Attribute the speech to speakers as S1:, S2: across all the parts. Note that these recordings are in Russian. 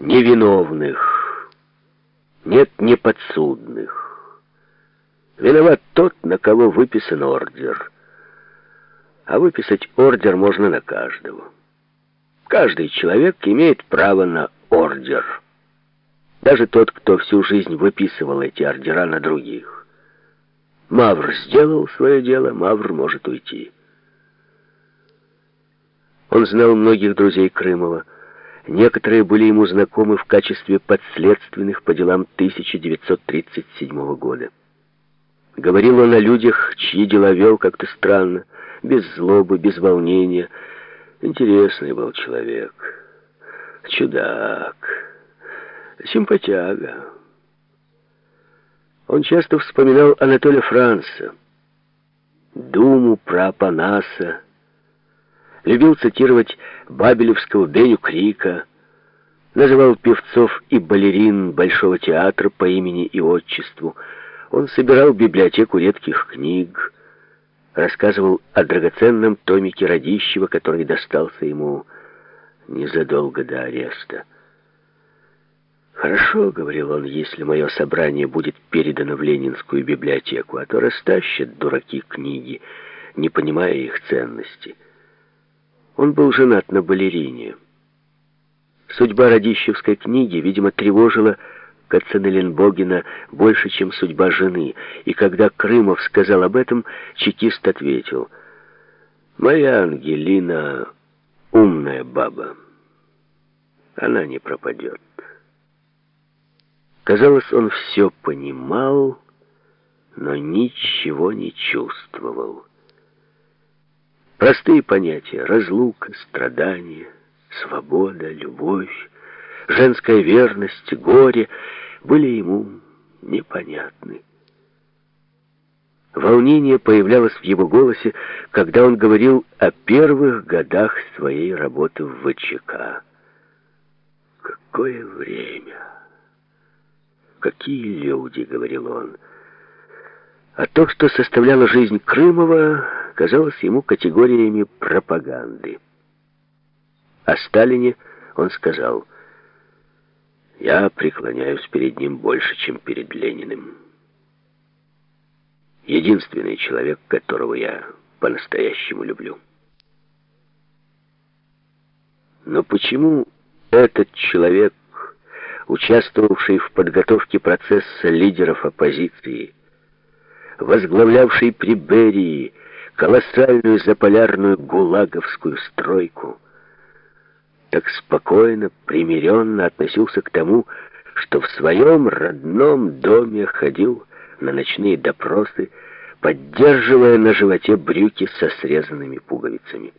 S1: невиновных, нет неподсудных. Виноват тот, на кого выписан ордер. А выписать ордер можно на каждого. Каждый человек имеет право на ордер. Даже тот, кто всю жизнь выписывал эти ордера на других. Мавр сделал свое дело, Мавр может уйти. Он знал многих друзей Крымова. Некоторые были ему знакомы в качестве подследственных по делам 1937 года. Говорил он о людях, чьи дела вел как-то странно, без злобы, без волнения. Интересный был человек. Чудак. Симпатяга. Он часто вспоминал Анатолия Франца, Думу про Апанаса, любил цитировать бабелевского Беню Крика, называл певцов и балерин Большого театра по имени и отчеству. Он собирал библиотеку редких книг, рассказывал о драгоценном томике Радищева, который достался ему незадолго до ареста. «Хорошо», — говорил он, — «если мое собрание будет передано в Ленинскую библиотеку, а то растащат дураки книги, не понимая их ценности». Он был женат на балерине. Судьба Радищевской книги, видимо, тревожила Кацанеленбогина больше, чем судьба жены, и когда Крымов сказал об этом, чекист ответил, «Моя Ангелина умная баба, она не пропадет». Казалось, он все понимал, но ничего не чувствовал. Простые понятия — разлука, страдание, свобода, любовь, женская верность, горе — были ему непонятны. Волнение появлялось в его голосе, когда он говорил о первых годах своей работы в ВЧК. «Какое время! Какие люди!» — говорил он. А то, что составляло жизнь Крымова казалось ему категориями пропаганды. О Сталине он сказал, «Я преклоняюсь перед ним больше, чем перед Лениным. Единственный человек, которого я по-настоящему люблю». Но почему этот человек, участвовавший в подготовке процесса лидеров оппозиции, возглавлявший при Берии колоссальную заполярную гулаговскую стройку, так спокойно, примиренно относился к тому, что в своем родном доме ходил на ночные допросы, поддерживая на животе брюки со срезанными пуговицами.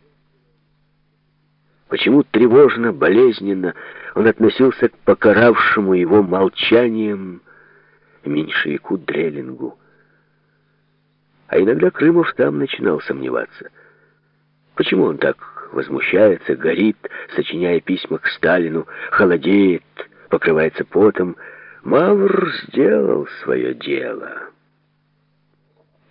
S1: Почему тревожно, болезненно он относился к покаравшему его молчанием меньшевику Дрелингу, а иногда Крымов сам начинал сомневаться. Почему он так возмущается, горит, сочиняя письма к Сталину, холодеет, покрывается потом? Мавр сделал свое дело.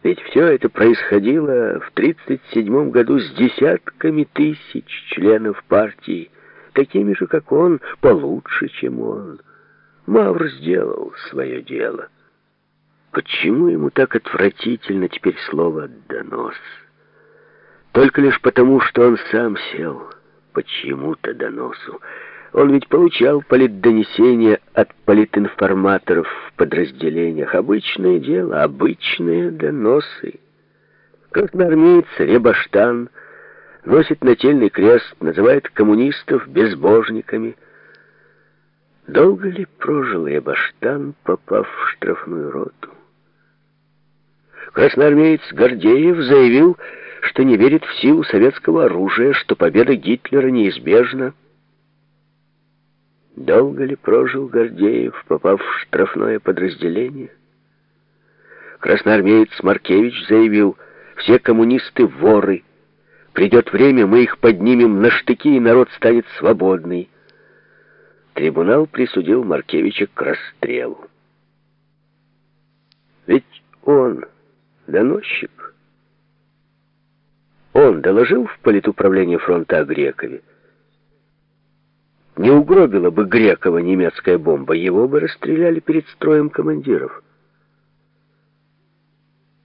S1: Ведь все это происходило в 1937 году с десятками тысяч членов партии, такими же, как он, получше, чем он. Мавр сделал свое дело. Почему ему так отвратительно теперь слово «донос»? Только лишь потому, что он сам сел почему-то доносу. Он ведь получал политдонесения от политинформаторов в подразделениях. Обычное дело, обычные доносы. Красноармеец Ребаштан носит нательный крест, называет коммунистов безбожниками. Долго ли прожил Ребаштан, попав в штрафную роту? Красноармеец Гордеев заявил, что не верит в силу советского оружия, что победа Гитлера неизбежна. Долго ли прожил Гордеев, попав в штрафное подразделение? Красноармеец Маркевич заявил, все коммунисты воры. Придет время, мы их поднимем на штыки, и народ станет свободный. Трибунал присудил Маркевича к расстрелу. Ведь он доносчик. Он доложил в политуправление фронта о Грекове. Не угробила бы Грекова немецкая бомба, его бы расстреляли перед строем командиров.